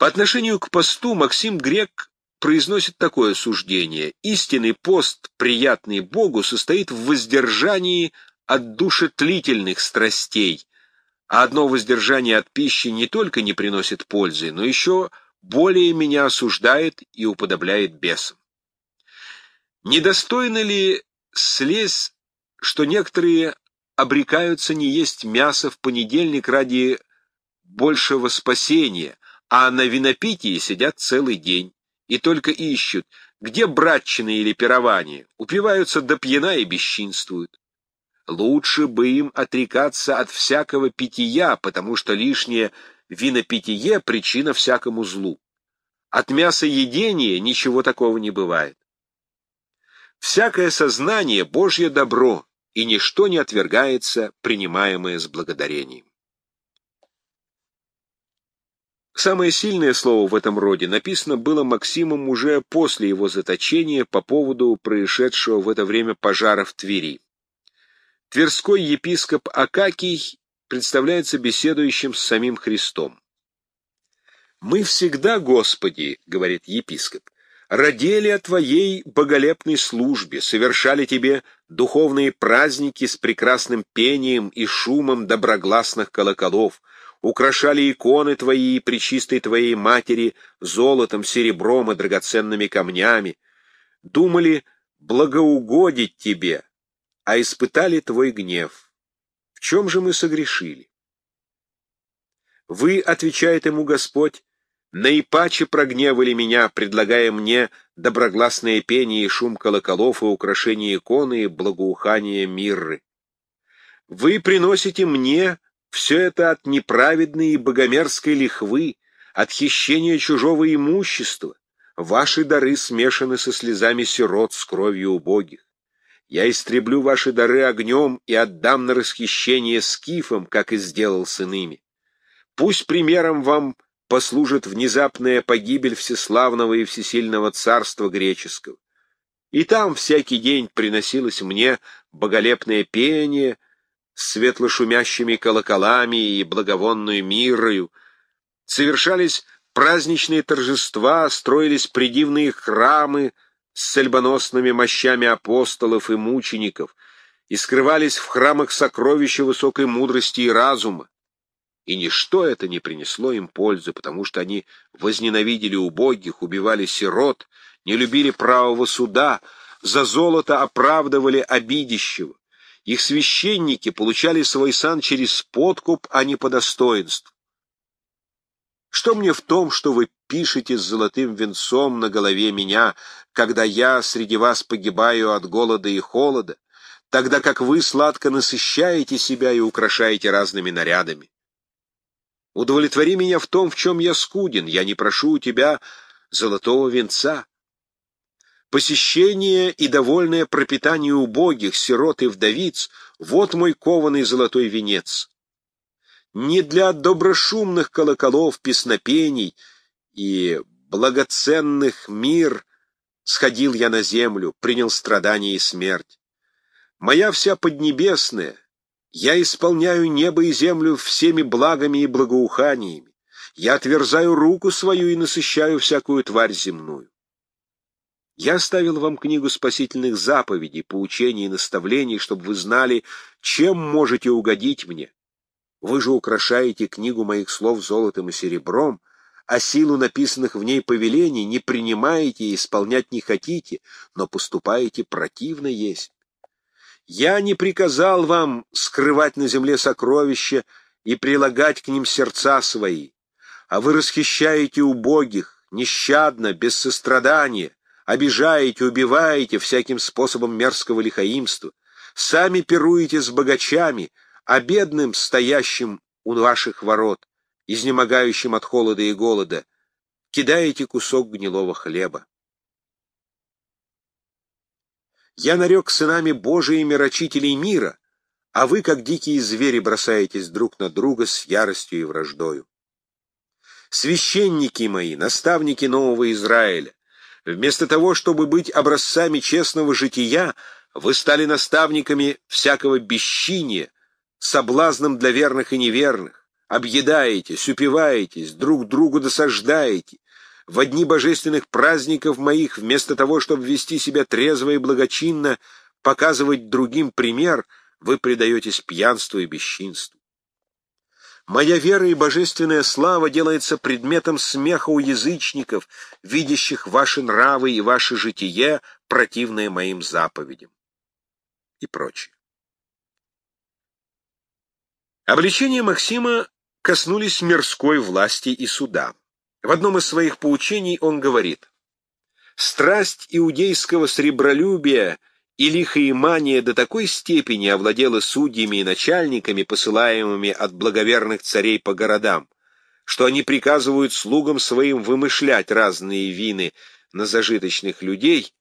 По отношению к посту Максим Грек произносит такое суждение. Истинный пост, приятный Богу, состоит в воздержании от душетлительных страстей, а одно воздержание от пищи не только не приносит пользы, но еще более меня осуждает и уподобляет бесам. Недостойно ли слезь, что некоторые обрекаются не есть мясо в понедельник ради большего спасения, а на винопитии сидят целый день и только ищут, где братчины или пирование, упиваются до пьяна и бесчинствуют. Лучше бы им отрекаться от всякого питья, потому что лишнее винопитие — причина всякому злу. От мяса едения ничего такого не бывает. Всякое сознание — Божье добро, и ничто не отвергается, принимаемое с благодарением. Самое сильное слово в этом роде написано было Максимом уже после его заточения по поводу происшедшего в это время пожара в Твери. Тверской епископ Акакий представляется беседующим с самим Христом. «Мы всегда, Господи, — говорит епископ, — родили о Твоей боголепной службе, совершали Тебе духовные праздники с прекрасным пением и шумом доброгласных колоколов, украшали иконы Твои и причистой Твоей Матери золотом, серебром и драгоценными камнями, думали благоугодить Тебе, а испытали Твой гнев. В чем же мы согрешили? Вы, отвечает ему Господь, наипаче прогневали меня, предлагая мне доброгласное пение и шум колоколов и украшение иконы и благоухание мирры. Вы приносите мне все это от неправедной и богомерзкой лихвы, от хищения чужого имущества. Ваши дары смешаны со слезами сирот, с кровью убогих. Я истреблю ваши дары огнем и отдам на расхищение скифам, как и сделал с иными. Пусть примером вам послужит внезапная погибель всеславного и всесильного царства греческого. И там всякий день приносилось мне боголепное пение с светло-шумящими колоколами и благовонную мирою, совершались праздничные торжества, строились придивные храмы, с сельбоносными мощами апостолов и мучеников, и скрывались в храмах сокровища высокой мудрости и разума. И ничто это не принесло им пользы, потому что они возненавидели убогих, убивали сирот, не любили правого суда, за золото оправдывали обидящего. Их священники получали свой сан через подкуп, а не по достоинству. Что мне в том, что вы пишете с золотым венцом на голове меня, когда я среди вас погибаю от голода и холода, тогда как вы сладко насыщаете себя и украшаете разными нарядами? Удовлетвори меня в том, в чем я скуден, я не прошу у тебя золотого венца. Посещение и довольное пропитание убогих, сирот и вдовиц — вот мой кованый золотой венец не для доброшумных колоколов, песнопений и благоценных мир сходил я на землю, принял страдания и смерть. Моя вся поднебесная, я исполняю небо и землю всеми благами и благоуханиями. Я отверзаю руку свою и насыщаю всякую тварь земную. Я оставил вам книгу спасительных заповедей, поучений и наставлений, чтобы вы знали, чем можете угодить мне. Вы же украшаете книгу моих слов золотом и серебром, а силу написанных в ней повелений не принимаете и исполнять не хотите, но поступаете противно есть. Я не приказал вам скрывать на земле сокровища и прилагать к ним сердца свои, а вы расхищаете убогих, нещадно, без сострадания, обижаете, убиваете всяким способом мерзкого лихаимства, сами пируете с богачами, а бедным, стоящим у ваших ворот, изнемогающим от холода и голода, кидаете кусок гнилого хлеба. Я нарек сынами Божиими рачителей мира, а вы, как дикие звери, бросаетесь друг на друга с яростью и враждою. Священники мои, наставники нового Израиля, вместо того, чтобы быть образцами честного жития, вы стали наставниками всякого бесчиния, соблазном для верных и неверных, объедаетесь, упиваетесь, друг другу досаждаете. В одни божественных праздников моих, вместо того, чтобы вести себя трезво и благочинно, показывать другим пример, вы предаетесь пьянству и бесчинству. Моя вера и божественная слава делается предметом смеха у язычников, видящих ваши нравы и ваше житие, противное моим заповедям. И прочее. Обличения Максима коснулись мирской власти и суда. В одном из своих поучений он говорит, «Страсть иудейского сребролюбия и лихоимания до такой степени овладела судьями и начальниками, посылаемыми от благоверных царей по городам, что они приказывают слугам своим вымышлять разные вины на зажиточных людей,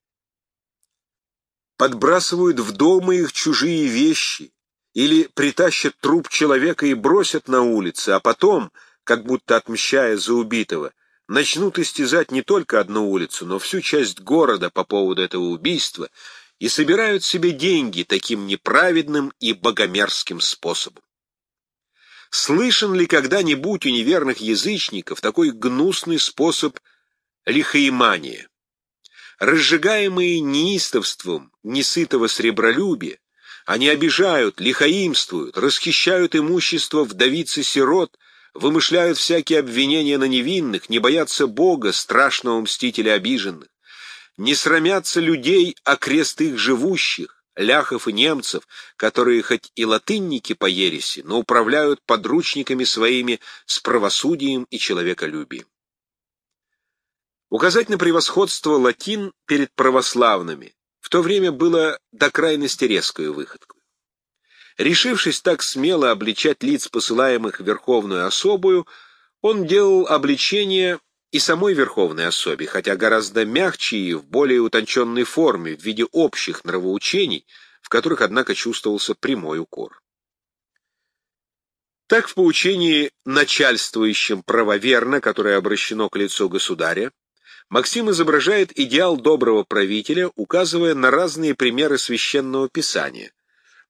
подбрасывают в дома их чужие вещи или притащат труп человека и бросят на улице, а потом, как будто отмщая за убитого, начнут истязать не только одну улицу, но всю часть города по поводу этого убийства — и собирают себе деньги таким неправедным и богомерзким способом. Слышен ли когда-нибудь у неверных язычников такой гнусный способ лихоимания? Разжигаемые неистовством несытого сребролюбия, они обижают, лихоимствуют, расхищают имущество вдовиц и сирот, вымышляют всякие обвинения на невинных, не боятся Бога, страшного мстителя обиженных не срамятся людей окрест их живущих, ляхов и немцев, которые хоть и латынники по ереси, но управляют подручниками своими с правосудием и человеколюбием. Указать на превосходство латин перед православными в то время было до крайности резкую выходку. Решившись так смело обличать лиц, посылаемых верховную особую, он делал обличение и самой верховной особе, хотя гораздо мягче и в более утонченной форме, в виде общих нравоучений, в которых, однако, чувствовался прямой укор. Так в поучении начальствующим правоверно, которое обращено к лицу государя, Максим изображает идеал доброго правителя, указывая на разные примеры священного писания,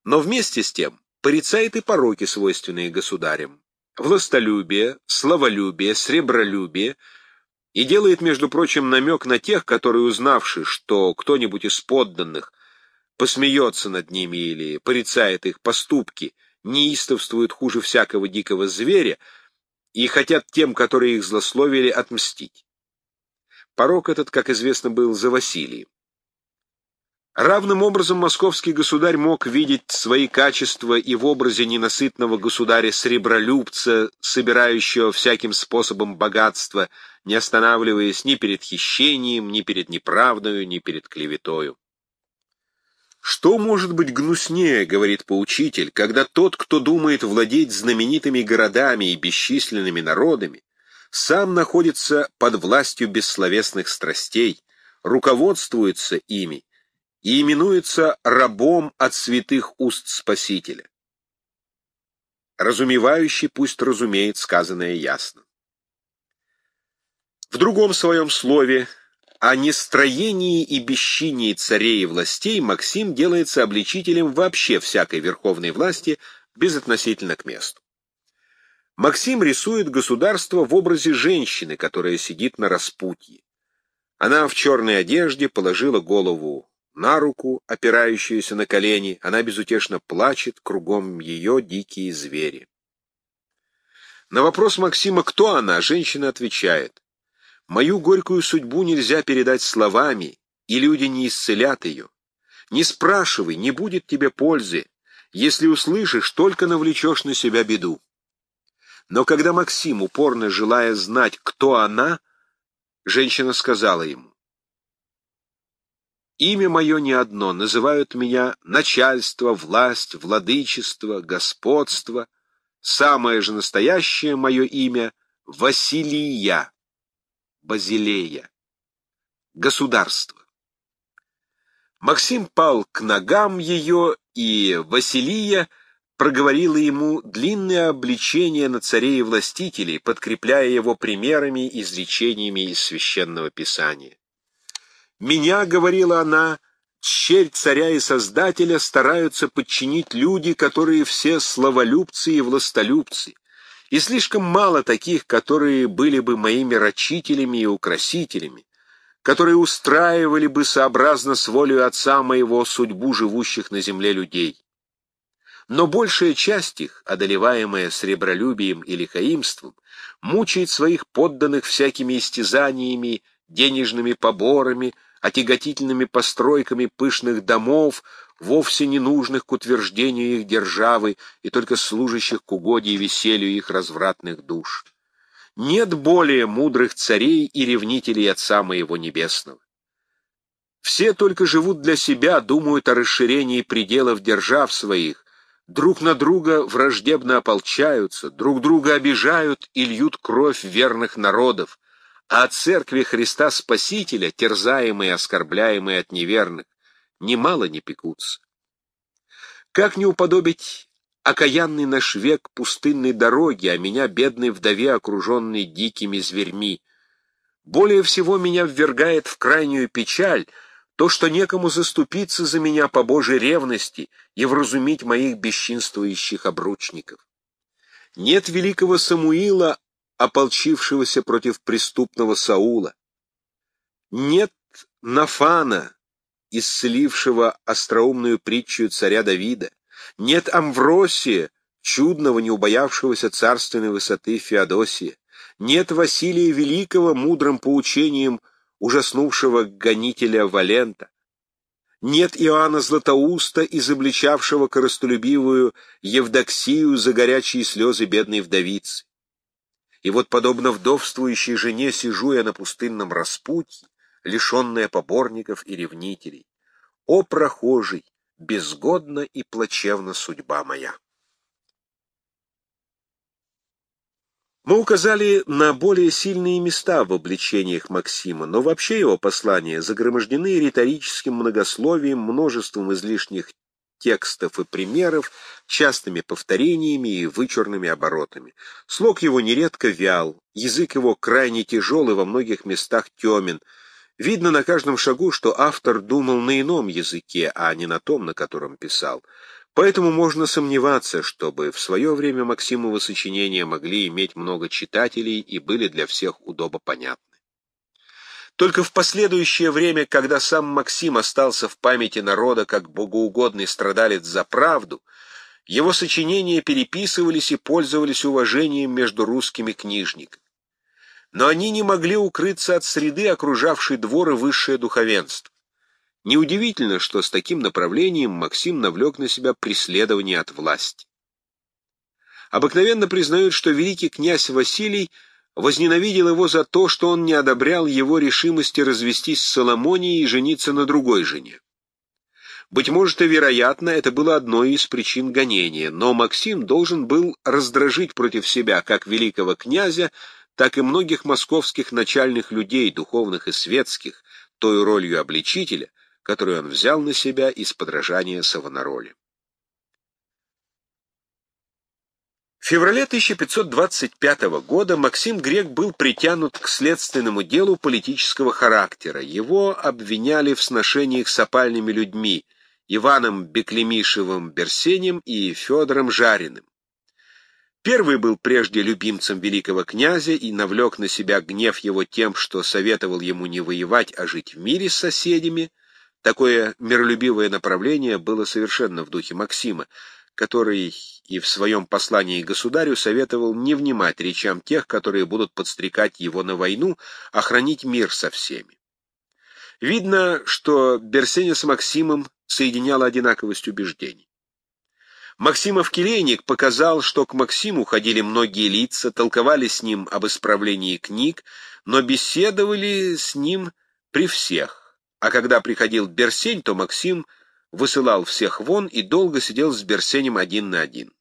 но вместе с тем порицает и пороки, свойственные государям. Властолюбие, славолюбие, сребролюбие — и делает, между прочим, намек на тех, которые, узнавши, что кто-нибудь из подданных посмеется над ними или порицает их поступки, неистовствуют хуже всякого дикого зверя и хотят тем, которые их злословили, отмстить. Порок этот, как известно, был за Василием. Равным образом московский государь мог видеть свои качества и в образе ненасытного государя-сребролюбца, собирающего всяким способом богатство, не останавливаясь ни перед хищением, ни перед неправдою, ни перед клеветою. «Что может быть гнуснее, — говорит поучитель, — когда тот, кто думает владеть знаменитыми городами и бесчисленными народами, сам находится под властью бессловесных страстей, руководствуется ими и именуется рабом от святых уст Спасителя? Разумевающий пусть разумеет сказанное ясно. В другом своем слове о нестроении и бесчинии царей и властей Максим делается обличителем вообще всякой верховной власти безотносительно к месту. Максим рисует государство в образе женщины, которая сидит на распутье. Она в черной одежде положила голову на руку, опирающуюся на колени, она безутешно плачет, кругом ее дикие звери. На вопрос Максима, кто она, женщина отвечает, Мою горькую судьбу нельзя передать словами, и люди не исцелят ее. Не спрашивай, не будет тебе пользы. Если услышишь, только навлечешь на себя беду. Но когда Максим, упорно желая знать, кто она, женщина сказала ему, «Имя мое не одно, называют меня начальство, власть, владычество, господство. Самое же настоящее мое имя — Василия». Базилея. Государство. Максим пал к ногам ее, и Василия проговорила ему длинное обличение на царей и властителей, подкрепляя его примерами и изречениями из Священного Писания. «Меня, — говорила она, — черь царя и создателя стараются подчинить люди, которые все славолюбцы и властолюбцы, и слишком мало таких, которые были бы моими рачителями и украсителями, которые устраивали бы сообразно с волей отца моего судьбу живущих на земле людей. Но большая часть их, одолеваемая сребролюбием или хаимством, мучает своих подданных всякими истязаниями, денежными поборами, отяготительными постройками пышных домов, вовсе не нужных к утверждению их державы и только служащих к угоде веселью их развратных душ. Нет более мудрых царей и ревнителей Отца моего Небесного. Все только живут для себя, думают о расширении пределов держав своих, друг на друга враждебно ополчаются, друг друга обижают и льют кровь верных народов, а о церкви Христа Спасителя, терзаемые и оскорбляемые от неверных, немало не пекутся. Как не уподобить окаянный наш век пустынной дороги, а меня, бедной вдове, окруженной дикими зверьми? Более всего меня ввергает в крайнюю печаль то, что некому заступиться за меня по Божьей ревности и вразумить моих бесчинствующих обручников. Нет великого Самуила, ополчившегося против преступного Саула. Нет Нафана, исцелившего остроумную притчу царя Давида. Нет Амвросия, чудного, не убоявшегося царственной высоты Феодосия. Нет Василия Великого, мудрым поучением ужаснувшего гонителя Валента. Нет Иоанна Златоуста, изобличавшего коростолюбивую Евдоксию за горячие слезы бедной вдовицы. И вот, подобно вдовствующей жене, сижу я на пустынном распутье, лишенная поборников и ревнителей. О, прохожий, безгодна и плачевна судьба моя! Мы указали на более сильные места в обличениях Максима, но вообще его послания загромождены риторическим многословием, множеством излишних текстов и примеров, частыми повторениями и вычурными оборотами. Слог его нередко вял, язык его крайне тяжел и во многих местах темен — Видно на каждом шагу, что автор думал на ином языке, а не на том, на котором писал. Поэтому можно сомневаться, чтобы в свое время Максимова сочинения могли иметь много читателей и были для всех удобо понятны. Только в последующее время, когда сам Максим остался в памяти народа как богоугодный страдалец за правду, его сочинения переписывались и пользовались уважением между русскими книжниками но они не могли укрыться от среды, окружавшей двор и высшее духовенство. Неудивительно, что с таким направлением Максим навлек на себя преследование от власти. Обыкновенно признают, что великий князь Василий возненавидел его за то, что он не одобрял его решимости развестись с Соломонией и жениться на другой жене. Быть может и вероятно, это было одной из причин гонения, но Максим должен был раздражить против себя как великого князя, так и многих московских начальных людей, духовных и светских, той ролью обличителя, которую он взял на себя из подражания Савонароли. В феврале 1525 года Максим Грек был притянут к следственному делу политического характера. Его обвиняли в сношениях с опальными людьми Иваном Беклемишевым Берсенем и Федором Жариным. Первый был прежде любимцем великого князя и навлек на себя гнев его тем, что советовал ему не воевать, а жить в мире с соседями. Такое миролюбивое направление было совершенно в духе Максима, который и в своем послании государю советовал не внимать речам тех, которые будут подстрекать его на войну, а хранить мир со всеми. Видно, что Берсеня с Максимом соединяла одинаковость убеждений. Максимов Келейник показал, что к Максиму ходили многие лица, толковали с ним об исправлении книг, но беседовали с ним при всех. А когда приходил Берсень, то Максим высылал всех вон и долго сидел с Берсенем один на один.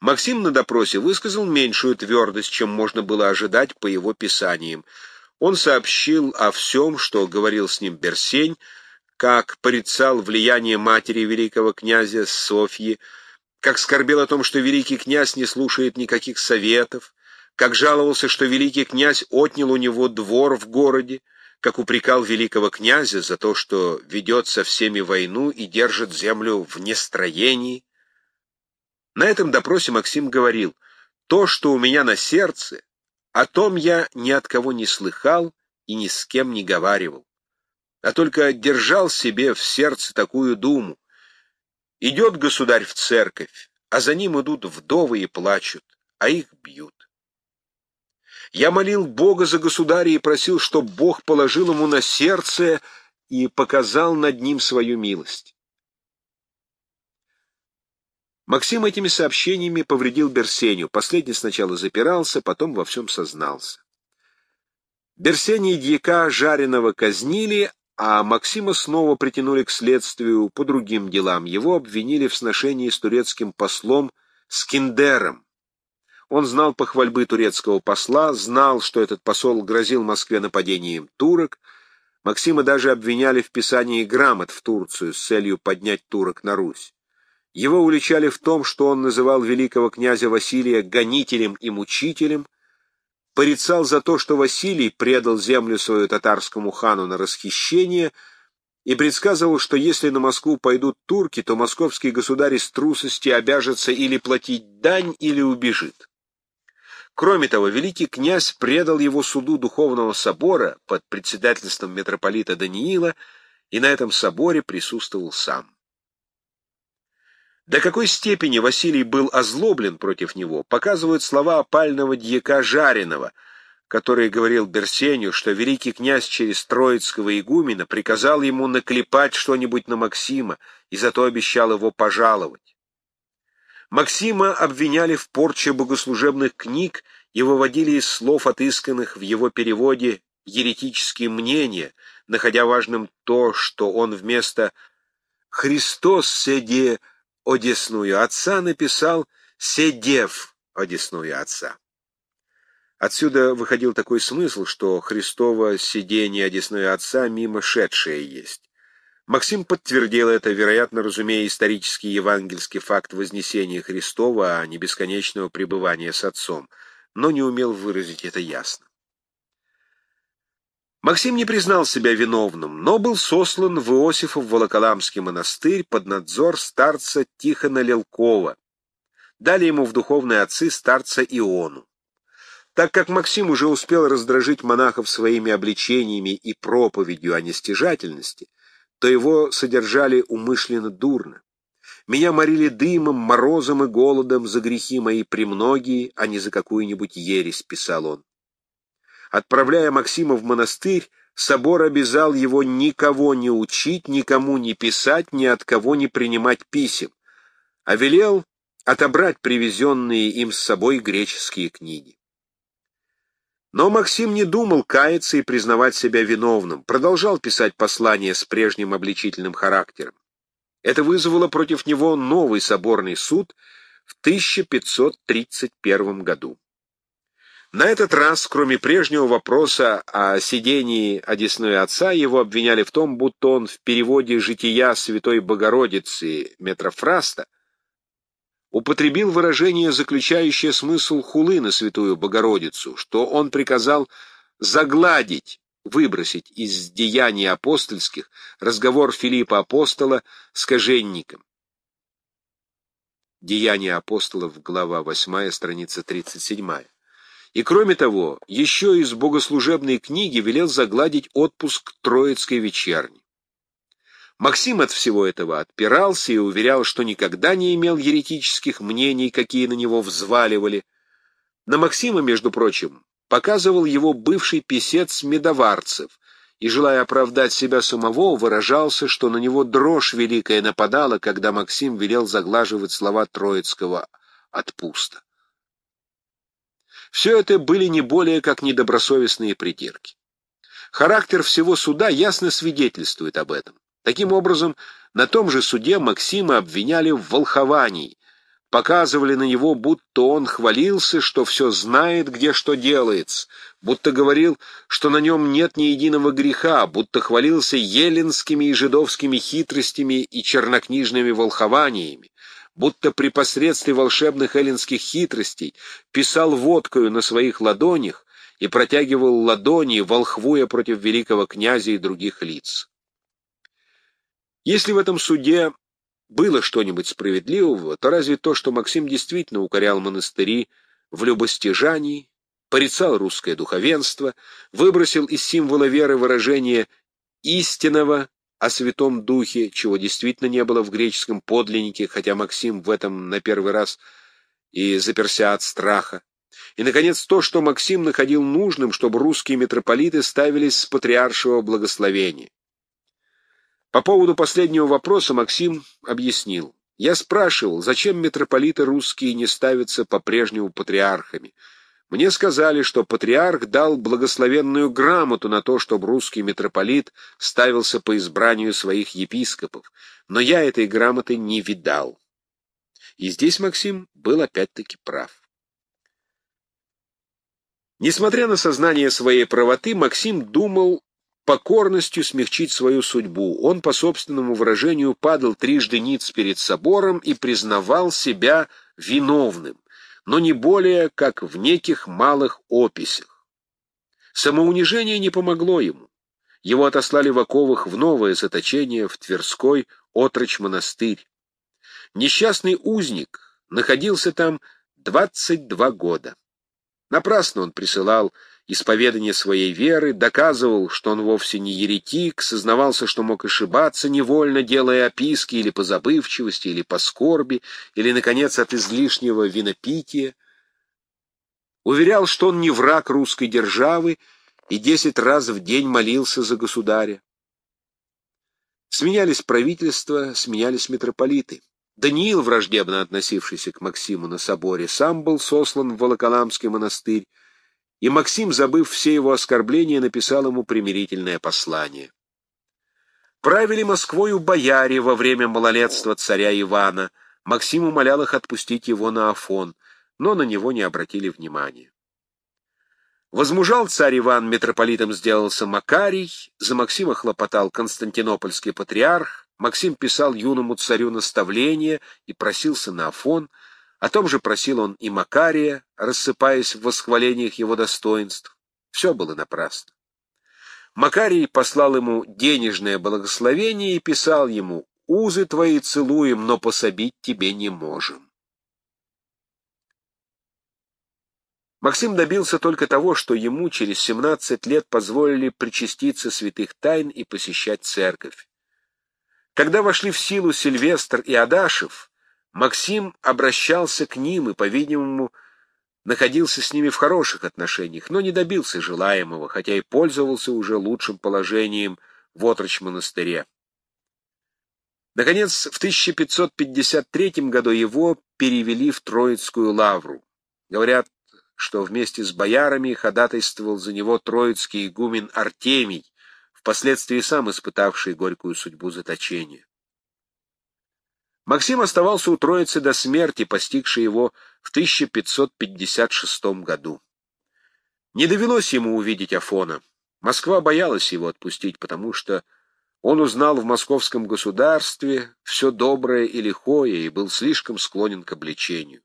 Максим на допросе высказал меньшую твердость, чем можно было ожидать по его писаниям. Он сообщил о всем, что говорил с ним Берсень, как порицал влияние матери великого князя Софьи, как скорбел о том, что великий князь не слушает никаких советов, как жаловался, что великий князь отнял у него двор в городе, как упрекал великого князя за то, что ведет со всеми войну и держит землю в нестроении. На этом допросе Максим говорил — То, что у меня на сердце, о том я ни от кого не слыхал и ни с кем не говаривал, а только держал себе в сердце такую думу. Идет государь в церковь, а за ним идут вдовы и плачут, а их бьют. Я молил Бога за государя и просил, чтобы Бог положил ему на сердце и показал над ним свою милость. Максим этими сообщениями повредил Берсеню. Последний сначала запирался, потом во всем сознался. Берсеня и дьяка Жареного казнили, а Максима снова притянули к следствию по другим делам. Его обвинили в сношении с турецким послом Скиндером. Он знал похвальбы турецкого посла, знал, что этот посол грозил Москве нападением турок. Максима даже обвиняли в писании грамот в Турцию с целью поднять турок на Русь. Его уличали в том, что он называл великого князя Василия гонителем и мучителем, порицал за то, что Василий предал землю свою татарскому хану на расхищение и предсказывал, что если на Москву пойдут турки, то московский государь из трусости обяжется или платить дань, или убежит. Кроме того, великий князь предал его суду Духовного собора под председательством митрополита Даниила, и на этом соборе присутствовал сам. До какой степени Василий был озлоблен против него, показывают слова опального дьяка Жареного, который говорил Берсеню, что великий князь через Троицкого игумена приказал ему наклепать что-нибудь на Максима и зато обещал его пожаловать. Максима обвиняли в порче богослужебных книг и выводили из слов, отысканных в его переводе, еретические мнения, находя важным то, что он вместо «Христос седе одесную отца» написал «седев одесную отца». Отсюда выходил такой смысл, что Христово сидение одесную отца мимо шедшее есть. Максим подтвердил это, вероятно, разумея исторический евангельский факт Вознесения Христова, а не бесконечного пребывания с Отцом, но не умел выразить это ясно. Максим не признал себя виновным, но был сослан в Иосифов Волоколамский монастырь под надзор старца Тихона Лелкова. Дали ему в духовные отцы старца Иону. Так как Максим уже успел раздражить монахов своими обличениями и проповедью о нестяжательности, то его содержали умышленно дурно. Меня морили дымом, морозом и голодом за грехи мои премногие, а не за какую-нибудь ересь, писал он. Отправляя Максима в монастырь, собор обязал его никого не учить, никому не писать, ни от кого не принимать писем, а велел отобрать привезенные им с собой греческие книги. Но Максим не думал каяться и признавать себя виновным, продолжал писать послания с прежним обличительным характером. Это вызвало против него новый соборный суд в 1531 году. На этот раз, кроме прежнего вопроса о сидении одесной отца, его обвиняли в том, будто он в переводе «Жития Святой Богородицы» Метрофраста употребил выражение, заключающее смысл хулы на Святую Богородицу, что он приказал загладить, выбросить из деяний апостольских разговор Филиппа Апостола с коженником. Деяния апостолов, глава 8, страница 37. И кроме того, еще из богослужебной книги велел загладить отпуск Троицкой вечерни. Максим от всего этого отпирался и уверял, что никогда не имел еретических мнений, какие на него взваливали. На Максима, между прочим, показывал его бывший писец Медоварцев, и, желая оправдать себя самого, выражался, что на него дрожь великая нападала, когда Максим велел заглаживать слова Троицкого «отпуста». Все это были не более как недобросовестные придирки. Характер всего суда ясно свидетельствует об этом. Таким образом, на том же суде Максима обвиняли в волховании, показывали на него, будто он хвалился, что все знает, где что делается, будто говорил, что на нем нет ни единого греха, будто хвалился еленскими и жидовскими хитростями и чернокнижными волхованиями, будто при посредстве волшебных эллинских хитростей писал водкою на своих ладонях и протягивал ладони, волхвуя против великого князя и других лиц. Если в этом суде было что-нибудь справедливого, то разве то, что Максим действительно укорял монастыри в любостяжании, порицал русское духовенство, выбросил из символа веры выражение истинного о Святом Духе, чего действительно не было в греческом подлиннике, хотя Максим в этом на первый раз и заперся от страха. И, наконец, то, что Максим находил нужным, чтобы русские митрополиты ставились с патриаршего благословения. По поводу последнего вопроса Максим объяснил. Я спрашивал, зачем митрополиты русские не ставятся по-прежнему патриархами. Мне сказали, что патриарх дал благословенную грамоту на то, чтобы русский митрополит ставился по избранию своих епископов, но я этой грамоты не видал. И здесь Максим был опять-таки прав. Несмотря на сознание своей правоты, Максим думал покорностью смягчить свою судьбу. Он, по собственному выражению, падал трижды ниц перед собором и признавал себя виновным, но не более, как в неких малых описях. Самоунижение не помогло ему. Его отослали в оковах в новое заточение в Тверской отрочь-монастырь. Несчастный узник находился там 22 года. Напрасно он присылал исповедание своей веры, доказывал, что он вовсе не еретик, сознавался, что мог ошибаться, невольно делая описки или по забывчивости, или по скорби, или, наконец, от излишнего винопития. Уверял, что он не враг русской державы и десять раз в день молился за государя. Сменялись правительства, сменялись митрополиты. Даниил, враждебно относившийся к Максиму на соборе, сам был сослан в Волоколамский монастырь, и Максим, забыв все его оскорбления, написал ему примирительное послание. Правили Москвою бояре во время малолетства царя Ивана. Максим умолял их отпустить его на Афон, но на него не обратили внимания. Возмужал царь Иван, митрополитом сделался Макарий, за Максима хлопотал Константинопольский патриарх, Максим писал юному царю наставления и просился на Афон — о том же просил он и Макария, рассыпаясь в восхвалениях его достоинств. Все было напрасно. Макарий послал ему денежное благословение и писал ему «Узы твои целуем, но пособить тебе не можем». Максим добился только того, что ему через 17 лет позволили причаститься святых тайн и посещать церковь. Когда вошли в силу Сильвестр и Адашев, Максим обращался к ним и, по-видимому, находился с ними в хороших отношениях, но не добился желаемого, хотя и пользовался уже лучшим положением в отрочь-монастыре. Наконец, в 1553 году его перевели в Троицкую лавру. Говорят, что вместе с боярами ходатайствовал за него троицкий игумен Артемий, впоследствии сам испытавший горькую судьбу заточения. Максим оставался у Троицы до смерти, постигшей его в 1556 году. Не довелось ему увидеть Афона. Москва боялась его отпустить, потому что он узнал в московском государстве все доброе и лихое и был слишком склонен к обличению.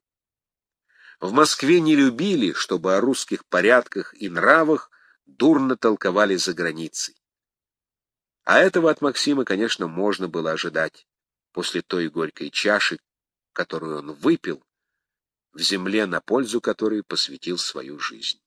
В Москве не любили, чтобы о русских порядках и нравах дурно толковали за границей. А этого от Максима, конечно, можно было ожидать после той горькой чаши, которую он выпил, в земле, на пользу которой посвятил свою жизнь.